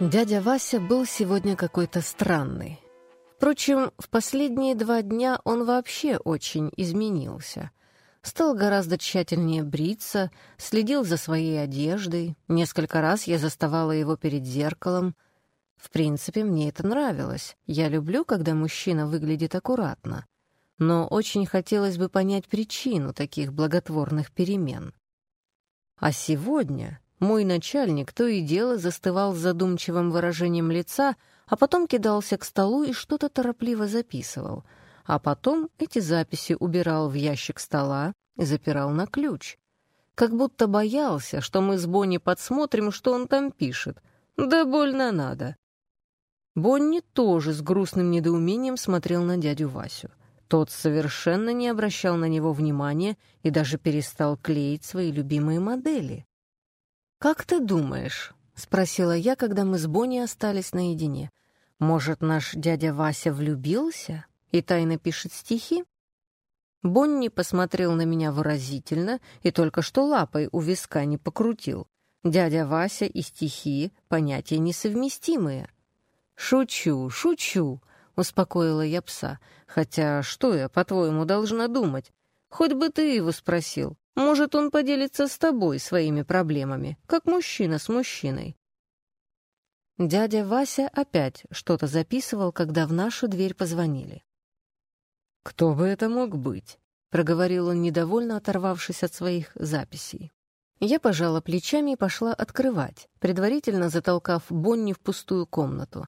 Дядя Вася был сегодня какой-то странный. Впрочем, в последние два дня он вообще очень изменился. Стал гораздо тщательнее бриться, следил за своей одеждой. Несколько раз я заставала его перед зеркалом. В принципе, мне это нравилось. Я люблю, когда мужчина выглядит аккуратно. Но очень хотелось бы понять причину таких благотворных перемен. А сегодня мой начальник то и дело застывал с задумчивым выражением лица, а потом кидался к столу и что-то торопливо записывал. А потом эти записи убирал в ящик стола и запирал на ключ. Как будто боялся, что мы с Бонни подсмотрим, что он там пишет. Да больно надо. Бонни тоже с грустным недоумением смотрел на дядю Васю. Тот совершенно не обращал на него внимания и даже перестал клеить свои любимые модели. «Как ты думаешь?» — спросила я, когда мы с Бонни остались наедине. «Может, наш дядя Вася влюбился и тайно пишет стихи?» Бонни посмотрел на меня выразительно и только что лапой у виска не покрутил. Дядя Вася и стихи — понятия несовместимые. «Шучу, шучу», — успокоила я пса. «Хотя что я, по-твоему, должна думать? Хоть бы ты его спросил. Может, он поделится с тобой своими проблемами, как мужчина с мужчиной. Дядя Вася опять что-то записывал, когда в нашу дверь позвонили. «Кто бы это мог быть?» — проговорил он, недовольно оторвавшись от своих записей. Я пожала плечами и пошла открывать, предварительно затолкав Бонни в пустую комнату.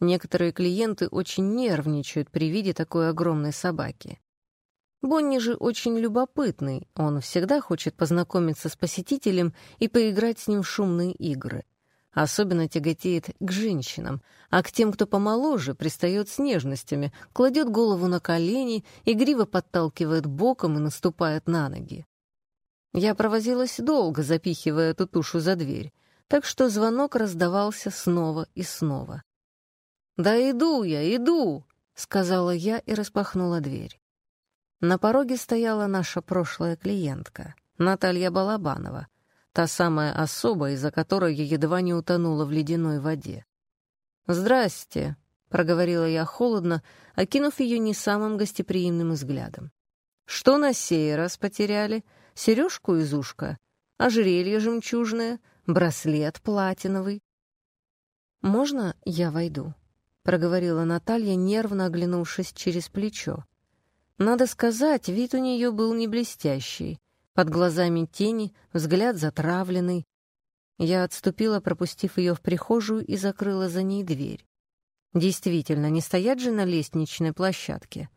Некоторые клиенты очень нервничают при виде такой огромной собаки. Бонни же очень любопытный, он всегда хочет познакомиться с посетителем и поиграть с ним в шумные игры. Особенно тяготеет к женщинам, а к тем, кто помоложе, пристает с нежностями, кладет голову на колени, игриво подталкивает боком и наступает на ноги. Я провозилась долго, запихивая эту тушу за дверь, так что звонок раздавался снова и снова. «Да иду я, иду!» — сказала я и распахнула дверь. На пороге стояла наша прошлая клиентка, Наталья Балабанова, та самая особа, из-за которой я едва не утонула в ледяной воде. «Здрасте», — проговорила я холодно, окинув ее не самым гостеприимным взглядом. «Что на сей раз потеряли? Сережку из ушка? Ожерелье жемчужное? Браслет платиновый?» «Можно я войду?» — проговорила Наталья, нервно оглянувшись через плечо. Надо сказать, вид у нее был не блестящий. Под глазами тени, взгляд затравленный. Я отступила, пропустив ее в прихожую и закрыла за ней дверь. Действительно, не стоять же на лестничной площадке.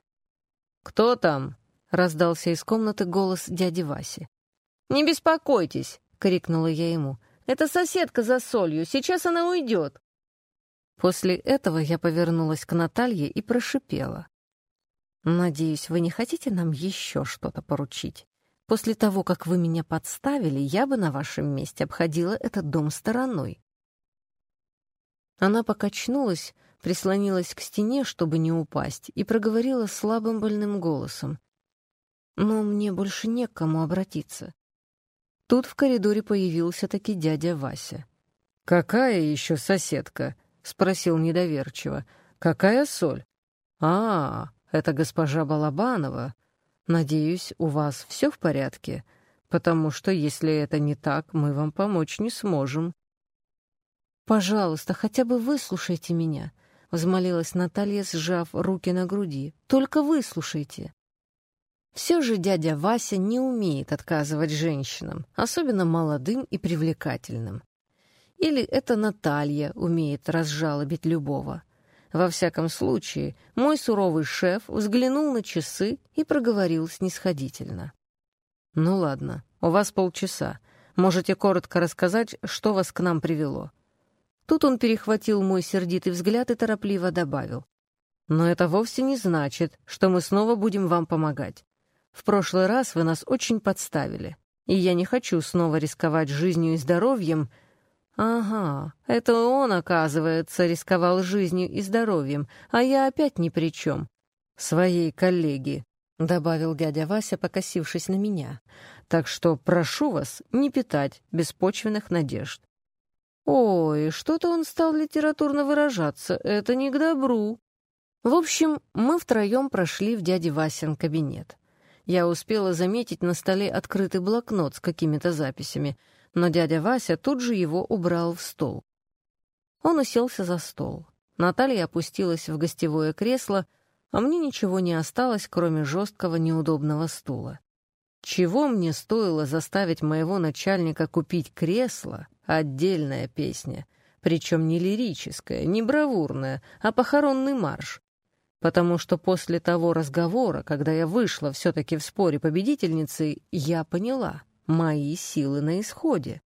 «Кто там?» — раздался из комнаты голос дяди Васи. «Не беспокойтесь!» — крикнула я ему. «Это соседка за солью, сейчас она уйдет!» После этого я повернулась к Наталье и прошипела. «Надеюсь, вы не хотите нам еще что-то поручить? После того, как вы меня подставили, я бы на вашем месте обходила этот дом стороной». Она покачнулась, прислонилась к стене, чтобы не упасть, и проговорила слабым больным голосом. «Но мне больше не к кому обратиться». Тут в коридоре появился таки дядя Вася. «Какая еще соседка?» — спросил недоверчиво. «Какая соль?» «А, это госпожа Балабанова. Надеюсь, у вас все в порядке, потому что если это не так, мы вам помочь не сможем». «Пожалуйста, хотя бы выслушайте меня», — взмолилась Наталья, сжав руки на груди. «Только выслушайте». Все же дядя Вася не умеет отказывать женщинам, особенно молодым и привлекательным. Или это Наталья умеет разжалобить любого. Во всяком случае, мой суровый шеф взглянул на часы и проговорил снисходительно. «Ну ладно, у вас полчаса. Можете коротко рассказать, что вас к нам привело». Тут он перехватил мой сердитый взгляд и торопливо добавил. «Но это вовсе не значит, что мы снова будем вам помогать. В прошлый раз вы нас очень подставили, и я не хочу снова рисковать жизнью и здоровьем, «Ага, это он, оказывается, рисковал жизнью и здоровьем, а я опять ни при чем. Своей коллеги», — добавил дядя Вася, покосившись на меня. «Так что прошу вас не питать беспочвенных надежд». Ой, что-то он стал литературно выражаться, это не к добру. В общем, мы втроем прошли в дяде Васин кабинет. Я успела заметить на столе открытый блокнот с какими-то записями, но дядя Вася тут же его убрал в стол. Он уселся за стол. Наталья опустилась в гостевое кресло, а мне ничего не осталось, кроме жесткого неудобного стула. Чего мне стоило заставить моего начальника купить кресло — отдельная песня, причем не лирическая, не бравурная, а похоронный марш. Потому что после того разговора, когда я вышла все-таки в споре победительницей, я поняла — мои силы на исходе.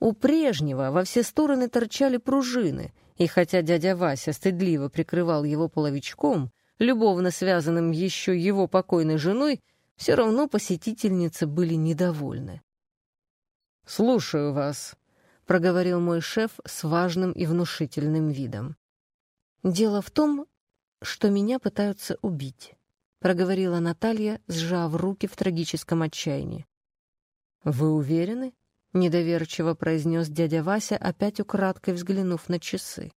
У прежнего во все стороны торчали пружины, и хотя дядя Вася стыдливо прикрывал его половичком, любовно связанным еще его покойной женой, все равно посетительницы были недовольны. «Слушаю вас», — проговорил мой шеф с важным и внушительным видом. «Дело в том, что меня пытаются убить», — проговорила Наталья, сжав руки в трагическом отчаянии. «Вы уверены?» — недоверчиво произнес дядя Вася, опять украдкой взглянув на часы.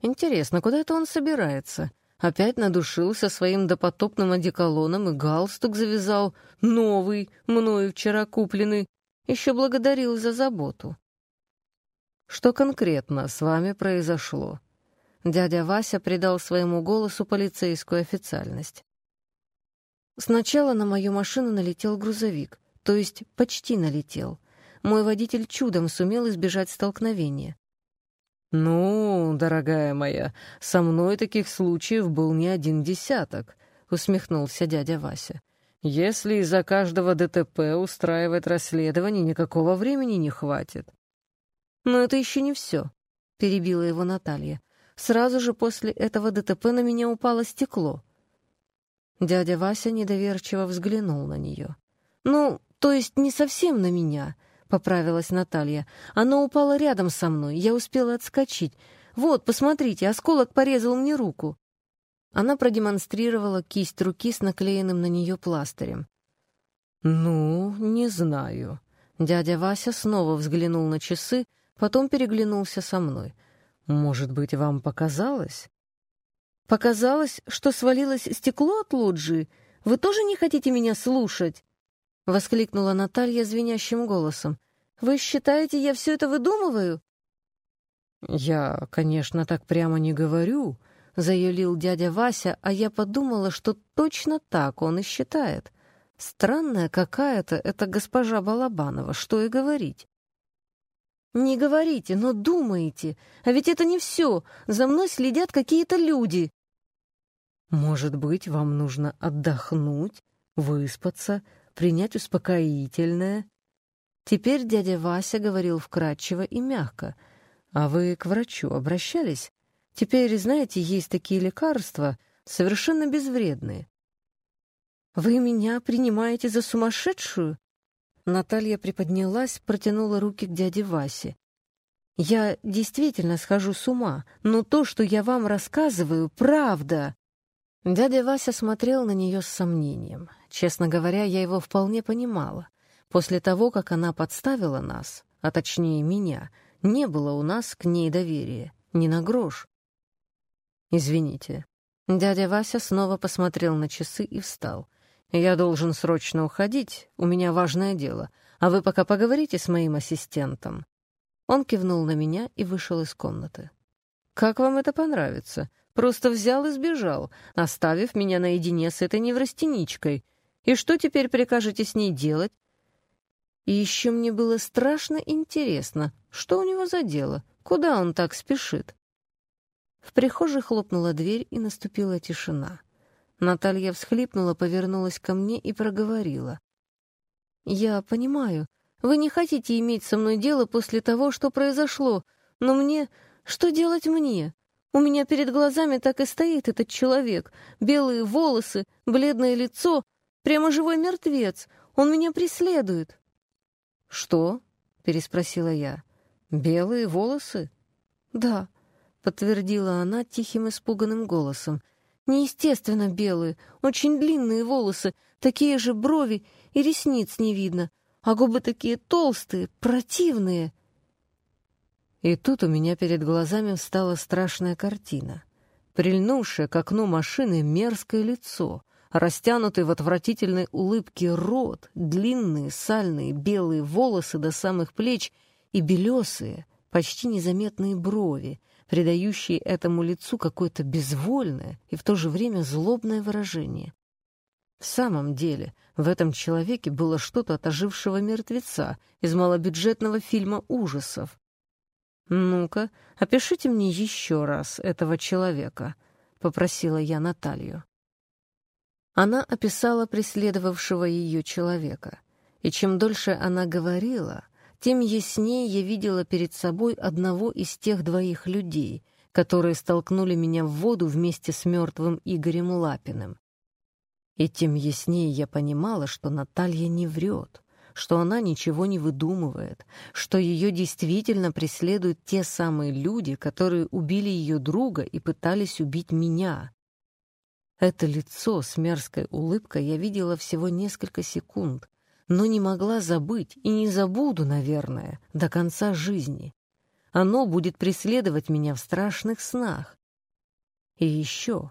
«Интересно, куда это он собирается?» Опять надушился своим допотопным одеколоном и галстук завязал, новый, мною вчера купленный. Еще благодарил за заботу. Что конкретно с вами произошло? Дядя Вася придал своему голосу полицейскую официальность. Сначала на мою машину налетел грузовик, то есть почти налетел. Мой водитель чудом сумел избежать столкновения. «Ну, дорогая моя, со мной таких случаев был не один десяток», — усмехнулся дядя Вася. «Если из-за каждого ДТП устраивать расследование, никакого времени не хватит». «Но это еще не все», — перебила его Наталья. «Сразу же после этого ДТП на меня упало стекло». Дядя Вася недоверчиво взглянул на нее. «Ну, то есть не совсем на меня», — поправилась Наталья. «Оно упало рядом со мной, я успела отскочить. Вот, посмотрите, осколок порезал мне руку». Она продемонстрировала кисть руки с наклеенным на нее пластырем. «Ну, не знаю». Дядя Вася снова взглянул на часы, потом переглянулся со мной. «Может быть, вам показалось?» «Показалось, что свалилось стекло от лоджии? Вы тоже не хотите меня слушать?» — воскликнула Наталья звенящим голосом. «Вы считаете, я все это выдумываю?» «Я, конечно, так прямо не говорю», — заюлил дядя Вася, а я подумала, что точно так он и считает. Странная какая-то эта госпожа Балабанова, что и говорить. «Не говорите, но думаете. А ведь это не все. За мной следят какие-то люди». «Может быть, вам нужно отдохнуть, выспаться, принять успокоительное. Теперь дядя Вася говорил вкратчиво и мягко. «А вы к врачу обращались? Теперь, знаете, есть такие лекарства, совершенно безвредные». «Вы меня принимаете за сумасшедшую?» Наталья приподнялась, протянула руки к дяде Васе. «Я действительно схожу с ума, но то, что я вам рассказываю, правда!» Дядя Вася смотрел на нее с сомнением. Честно говоря, я его вполне понимала. После того, как она подставила нас, а точнее меня, не было у нас к ней доверия, ни на грош. «Извините». Дядя Вася снова посмотрел на часы и встал. «Я должен срочно уходить, у меня важное дело, а вы пока поговорите с моим ассистентом». Он кивнул на меня и вышел из комнаты. «Как вам это понравится?» Просто взял и сбежал, оставив меня наедине с этой неврастеничкой. И что теперь прикажете с ней делать? И еще мне было страшно интересно, что у него за дело, куда он так спешит. В прихожей хлопнула дверь, и наступила тишина. Наталья всхлипнула, повернулась ко мне и проговорила. «Я понимаю, вы не хотите иметь со мной дело после того, что произошло, но мне... Что делать мне? У меня перед глазами так и стоит этот человек. Белые волосы, бледное лицо, прямо живой мертвец. Он меня преследует. «Что?» — переспросила я. «Белые волосы?» «Да», — подтвердила она тихим испуганным голосом. «Неестественно белые, очень длинные волосы, такие же брови и ресниц не видно, а губы такие толстые, противные». И тут у меня перед глазами встала страшная картина. Прильнувшее к окну машины мерзкое лицо, растянутый в отвратительной улыбке рот, длинные сальные белые волосы до самых плеч и белесые, почти незаметные брови, придающие этому лицу какое-то безвольное и в то же время злобное выражение. В самом деле, в этом человеке было что-то от ожившего мертвеца из малобюджетного фильма ужасов. «Ну-ка, опишите мне еще раз этого человека», — попросила я Наталью. Она описала преследовавшего ее человека, и чем дольше она говорила, тем яснее я видела перед собой одного из тех двоих людей, которые столкнули меня в воду вместе с мертвым Игорем Лапиным. И тем яснее я понимала, что Наталья не врет, что она ничего не выдумывает, что ее действительно преследуют те самые люди, которые убили ее друга и пытались убить меня. Это лицо с мерзкой улыбкой я видела всего несколько секунд, но не могла забыть и не забуду, наверное, до конца жизни. Оно будет преследовать меня в страшных снах. И еще,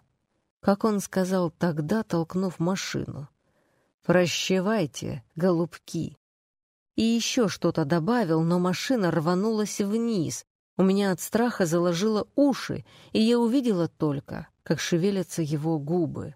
как он сказал тогда, толкнув машину, «Прощевайте, голубки». И еще что-то добавил, но машина рванулась вниз. У меня от страха заложило уши, и я увидела только, как шевелятся его губы.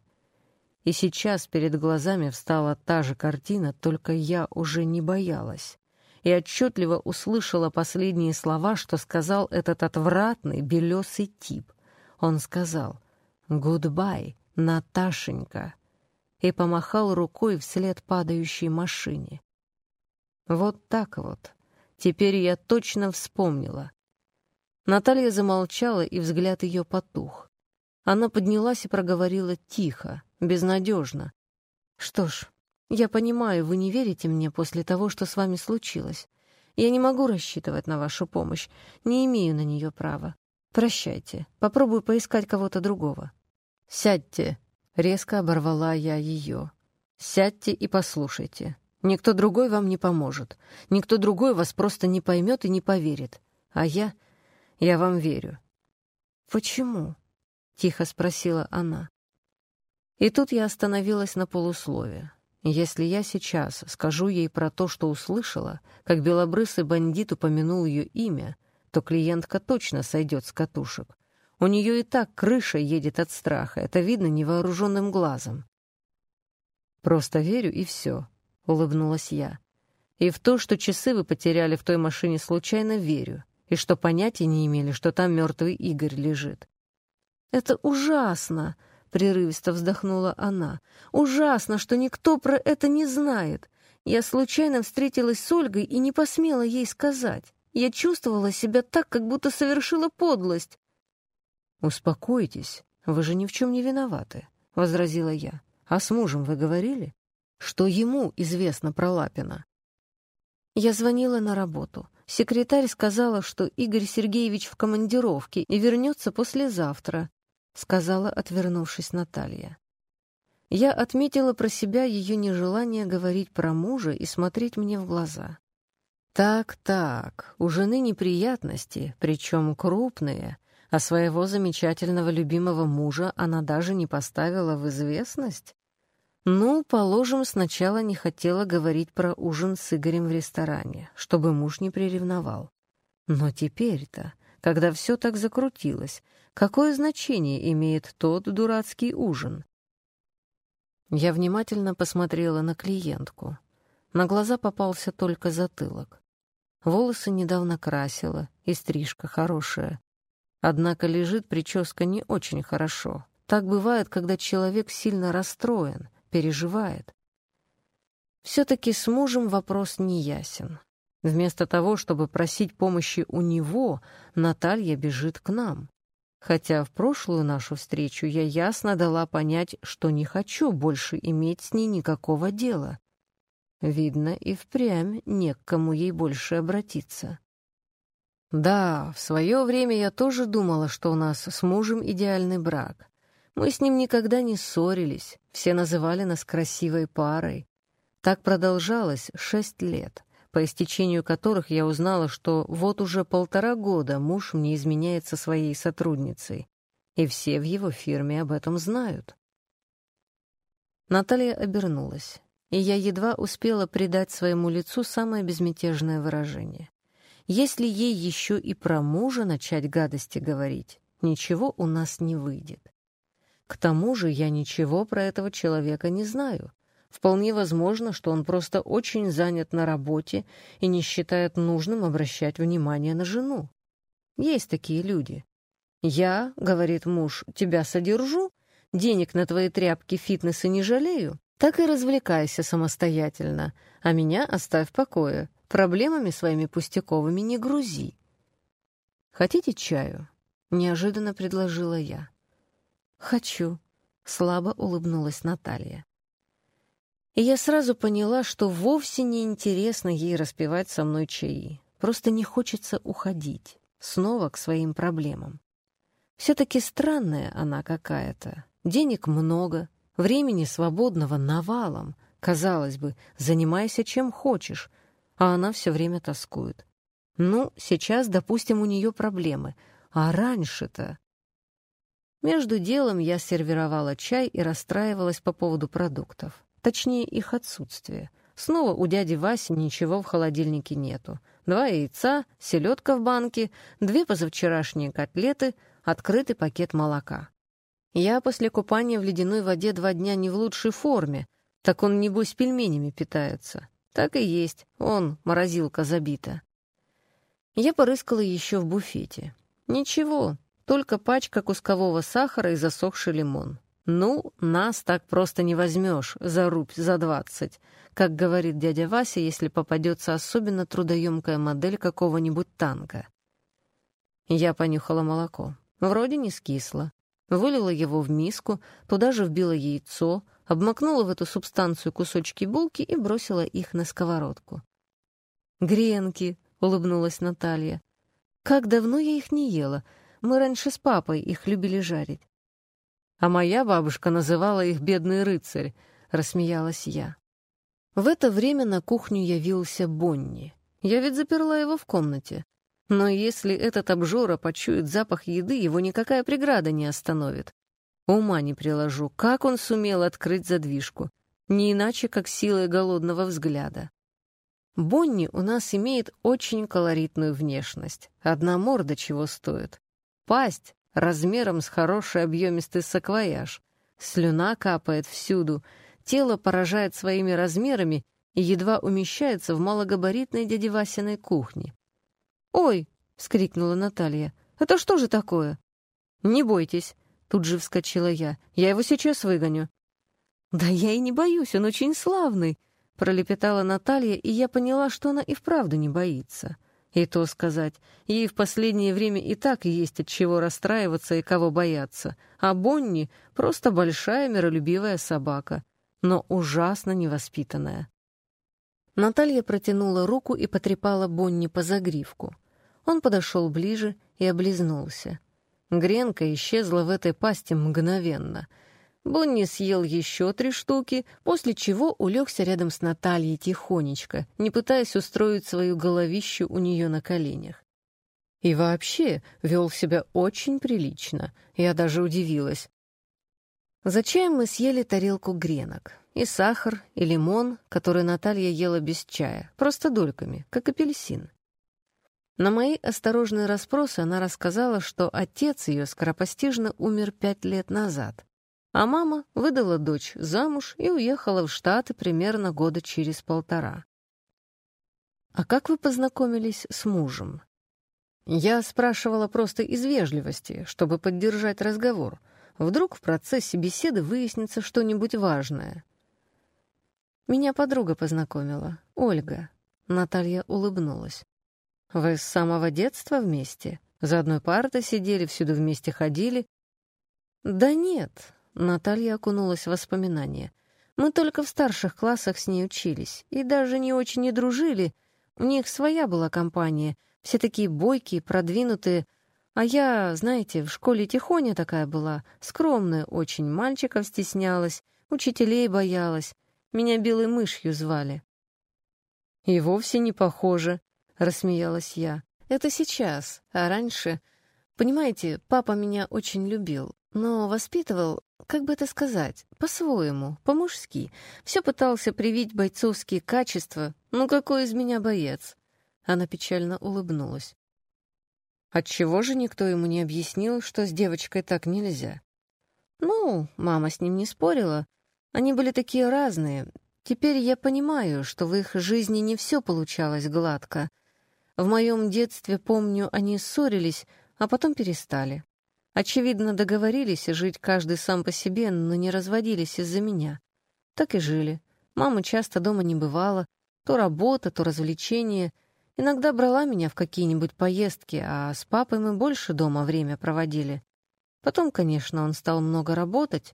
И сейчас перед глазами встала та же картина, только я уже не боялась. И отчетливо услышала последние слова, что сказал этот отвратный белесый тип. Он сказал «Goodbye, Наташенька» и помахал рукой вслед падающей машине. Вот так вот. Теперь я точно вспомнила. Наталья замолчала, и взгляд ее потух. Она поднялась и проговорила тихо, безнадежно. «Что ж, я понимаю, вы не верите мне после того, что с вами случилось. Я не могу рассчитывать на вашу помощь, не имею на нее права. Прощайте, попробую поискать кого-то другого». «Сядьте», — резко оборвала я ее. «Сядьте и послушайте. Никто другой вам не поможет. Никто другой вас просто не поймет и не поверит. А я... я вам верю». «Почему?» Тихо спросила она. И тут я остановилась на полуслове. Если я сейчас скажу ей про то, что услышала, как белобрысый бандит упомянул ее имя, то клиентка точно сойдет с катушек. У нее и так крыша едет от страха, это видно невооруженным глазом. «Просто верю, и все», — улыбнулась я. «И в то, что часы вы потеряли в той машине случайно, верю, и что понятия не имели, что там мертвый Игорь лежит. «Это ужасно!» — прерывисто вздохнула она. «Ужасно, что никто про это не знает. Я случайно встретилась с Ольгой и не посмела ей сказать. Я чувствовала себя так, как будто совершила подлость». «Успокойтесь, вы же ни в чем не виноваты», — возразила я. «А с мужем вы говорили? Что ему известно про Лапина?» Я звонила на работу. Секретарь сказала, что Игорь Сергеевич в командировке и вернется послезавтра. — сказала, отвернувшись Наталья. Я отметила про себя ее нежелание говорить про мужа и смотреть мне в глаза. Так-так, у жены неприятности, причем крупные, а своего замечательного любимого мужа она даже не поставила в известность? Ну, положим, сначала не хотела говорить про ужин с Игорем в ресторане, чтобы муж не приревновал. Но теперь-то, когда все так закрутилось, Какое значение имеет тот дурацкий ужин? Я внимательно посмотрела на клиентку. На глаза попался только затылок. Волосы недавно красила, и стрижка хорошая. Однако лежит прическа не очень хорошо. Так бывает, когда человек сильно расстроен, переживает. Все-таки с мужем вопрос не ясен. Вместо того, чтобы просить помощи у него, Наталья бежит к нам хотя в прошлую нашу встречу я ясно дала понять, что не хочу больше иметь с ней никакого дела. Видно, и впрямь не к кому ей больше обратиться. Да, в свое время я тоже думала, что у нас с мужем идеальный брак. Мы с ним никогда не ссорились, все называли нас красивой парой. Так продолжалось шесть лет, по истечению которых я узнала, что вот уже полтора года муж мне изменяет со своей сотрудницей, и все в его фирме об этом знают. Наталья обернулась, и я едва успела придать своему лицу самое безмятежное выражение. Если ей еще и про мужа начать гадости говорить, ничего у нас не выйдет. К тому же я ничего про этого человека не знаю. Вполне возможно, что он просто очень занят на работе и не считает нужным обращать внимание на жену. Есть такие люди. «Я, — говорит муж, — тебя содержу, денег на твои тряпки фитнеса не жалею, так и развлекайся самостоятельно, а меня оставь в покое, проблемами своими пустяковыми не грузи». «Хотите чаю?» — неожиданно предложила я. «Хочу», — слабо улыбнулась Наталья. И я сразу поняла, что вовсе не интересно ей распевать со мной чаи. Просто не хочется уходить, снова к своим проблемам. Все-таки странная она какая-то. Денег много, времени свободного навалом. Казалось бы, занимайся чем хочешь, а она все время тоскует. Ну, сейчас, допустим, у нее проблемы, а раньше-то... Между делом я сервировала чай и расстраивалась по поводу продуктов. Точнее, их отсутствие. Снова у дяди Васи ничего в холодильнике нету. Два яйца, селедка в банке, две позавчерашние котлеты, открытый пакет молока. Я после купания в ледяной воде два дня не в лучшей форме, так он, небось, пельменями питается. Так и есть, он, морозилка забита. Я порыскала еще в буфете. Ничего, только пачка кускового сахара и засохший лимон. Ну, нас так просто не возьмешь за рубь за двадцать, как говорит дядя Вася, если попадется особенно трудоемкая модель какого-нибудь танка. Я понюхала молоко. Вроде не скисло. Вылила его в миску, туда же вбила яйцо, обмакнула в эту субстанцию кусочки булки и бросила их на сковородку. «Гренки!» — улыбнулась Наталья. «Как давно я их не ела. Мы раньше с папой их любили жарить. А моя бабушка называла их «бедный рыцарь», — рассмеялась я. В это время на кухню явился Бонни. Я ведь заперла его в комнате. Но если этот обжора почует запах еды, его никакая преграда не остановит. Ума не приложу, как он сумел открыть задвижку. Не иначе, как силой голодного взгляда. Бонни у нас имеет очень колоритную внешность. Одна морда чего стоит. Пасть размером с хороший объемистый саквояж. Слюна капает всюду, тело поражает своими размерами и едва умещается в малогабаритной дяде Васиной кухне. «Ой!» — вскрикнула Наталья. «Это что же такое?» «Не бойтесь», — тут же вскочила я. «Я его сейчас выгоню». «Да я и не боюсь, он очень славный», — пролепетала Наталья, и я поняла, что она и вправду не боится. И то сказать, ей в последнее время и так есть от чего расстраиваться и кого бояться, а Бонни — просто большая миролюбивая собака, но ужасно невоспитанная. Наталья протянула руку и потрепала Бонни по загривку. Он подошел ближе и облизнулся. Гренка исчезла в этой пасти мгновенно — Бонни съел еще три штуки, после чего улегся рядом с Натальей тихонечко, не пытаясь устроить свою головищу у нее на коленях. И вообще вел себя очень прилично, я даже удивилась. За чаем мы съели тарелку гренок. И сахар, и лимон, который Наталья ела без чая, просто дольками, как апельсин. На мои осторожные расспросы она рассказала, что отец ее скоропостижно умер пять лет назад. А мама выдала дочь замуж и уехала в Штаты примерно года через полтора. «А как вы познакомились с мужем?» Я спрашивала просто из вежливости, чтобы поддержать разговор. Вдруг в процессе беседы выяснится что-нибудь важное. Меня подруга познакомила, Ольга. Наталья улыбнулась. «Вы с самого детства вместе? За одной партой сидели, всюду вместе ходили?» «Да нет, Наталья окунулась в воспоминания. «Мы только в старших классах с ней учились, и даже не очень не дружили. У них своя была компания, все такие бойкие, продвинутые. А я, знаете, в школе тихоня такая была, скромная очень, мальчиков стеснялась, учителей боялась. Меня белой мышью звали». «И вовсе не похоже», — рассмеялась я. «Это сейчас, а раньше...» Понимаете, папа меня очень любил, но воспитывал, как бы это сказать, по-своему, по-мужски. Все пытался привить бойцовские качества. Ну какой из меня боец? Она печально улыбнулась. Отчего же никто ему не объяснил, что с девочкой так нельзя? Ну, мама с ним не спорила. Они были такие разные. Теперь я понимаю, что в их жизни не все получалось гладко. В моем детстве, помню, они ссорились, а потом перестали. Очевидно, договорились жить каждый сам по себе, но не разводились из-за меня. Так и жили. Мама часто дома не бывала. То работа, то развлечения — Иногда брала меня в какие-нибудь поездки, а с папой мы больше дома время проводили. Потом, конечно, он стал много работать.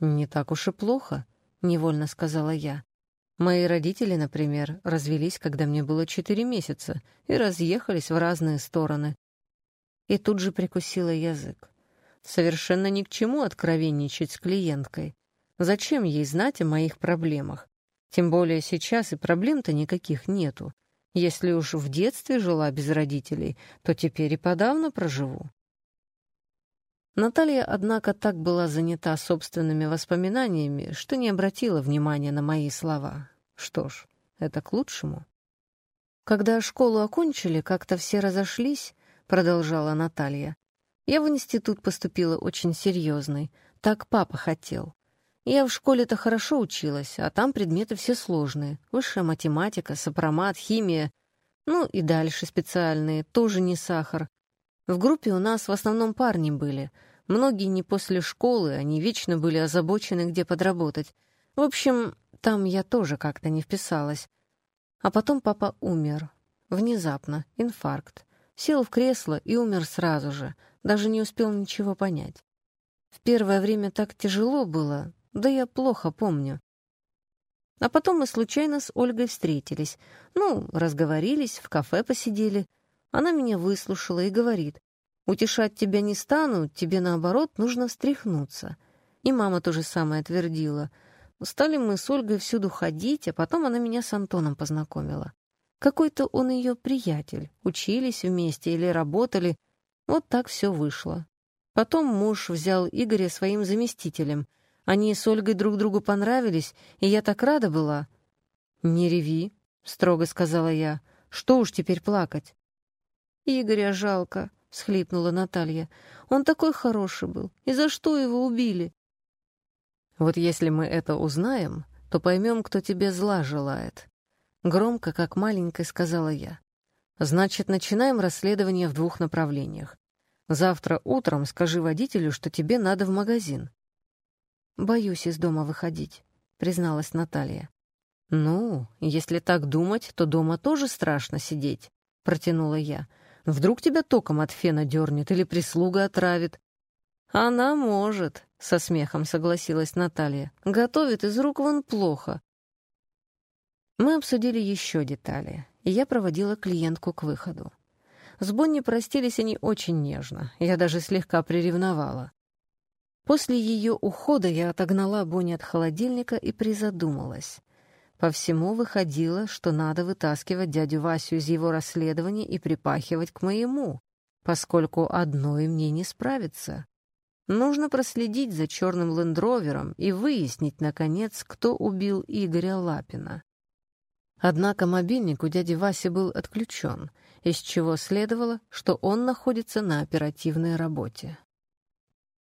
«Не так уж и плохо», — невольно сказала я. Мои родители, например, развелись, когда мне было четыре месяца, и разъехались в разные стороны. И тут же прикусила язык. Совершенно ни к чему откровенничать с клиенткой. Зачем ей знать о моих проблемах? Тем более сейчас и проблем-то никаких нету. Если уж в детстве жила без родителей, то теперь и подавно проживу. Наталья, однако, так была занята собственными воспоминаниями, что не обратила внимания на мои слова. Что ж, это к лучшему. Когда школу окончили, как-то все разошлись, продолжала Наталья. Я в институт поступила очень серьезный, так папа хотел. Я в школе-то хорошо училась, а там предметы все сложные. Высшая математика, сопромат, химия. Ну и дальше специальные, тоже не сахар. В группе у нас в основном парни были. Многие не после школы, они вечно были озабочены, где подработать. В общем, там я тоже как-то не вписалась. А потом папа умер. Внезапно, инфаркт. Сел в кресло и умер сразу же. Даже не успел ничего понять. В первое время так тяжело было, да я плохо помню. А потом мы случайно с Ольгой встретились. Ну, разговорились, в кафе посидели. Она меня выслушала и говорит, «Утешать тебя не стану, тебе, наоборот, нужно встряхнуться». И мама то же самое твердила. Стали мы с Ольгой всюду ходить, а потом она меня с Антоном познакомила. Какой-то он ее приятель. Учились вместе или работали. Вот так все вышло. Потом муж взял Игоря своим заместителем — они с Ольгой друг другу понравились, и я так рада была. «Не реви», — строго сказала я. «Что уж теперь плакать?» «Игоря жалко», — всхлипнула Наталья. «Он такой хороший был. И за что его убили?» «Вот если мы это узнаем, то поймем, кто тебе зла желает». Громко, как маленькой, сказала я. «Значит, начинаем расследование в двух направлениях. Завтра утром скажи водителю, что тебе надо в магазин. «Боюсь из дома выходить», — призналась Наталья. «Ну, если так думать, то дома тоже страшно сидеть», — протянула я. «Вдруг тебя током от фена дернет или прислуга отравит?» «Она может», — со смехом согласилась Наталья. «Готовит из рук вон плохо». Мы обсудили еще детали, и я проводила клиентку к выходу. С Бонни простились они очень нежно, я даже слегка приревновала. После ее ухода я отогнала Бонни от холодильника и призадумалась. По всему выходило, что надо вытаскивать дядю Васю из его расследования и припахивать к моему, поскольку одной мне не справиться. Нужно проследить за черным лендровером и выяснить, наконец, кто убил Игоря Лапина. Однако мобильник у дяди Васи был отключен, из чего следовало, что он находится на оперативной работе.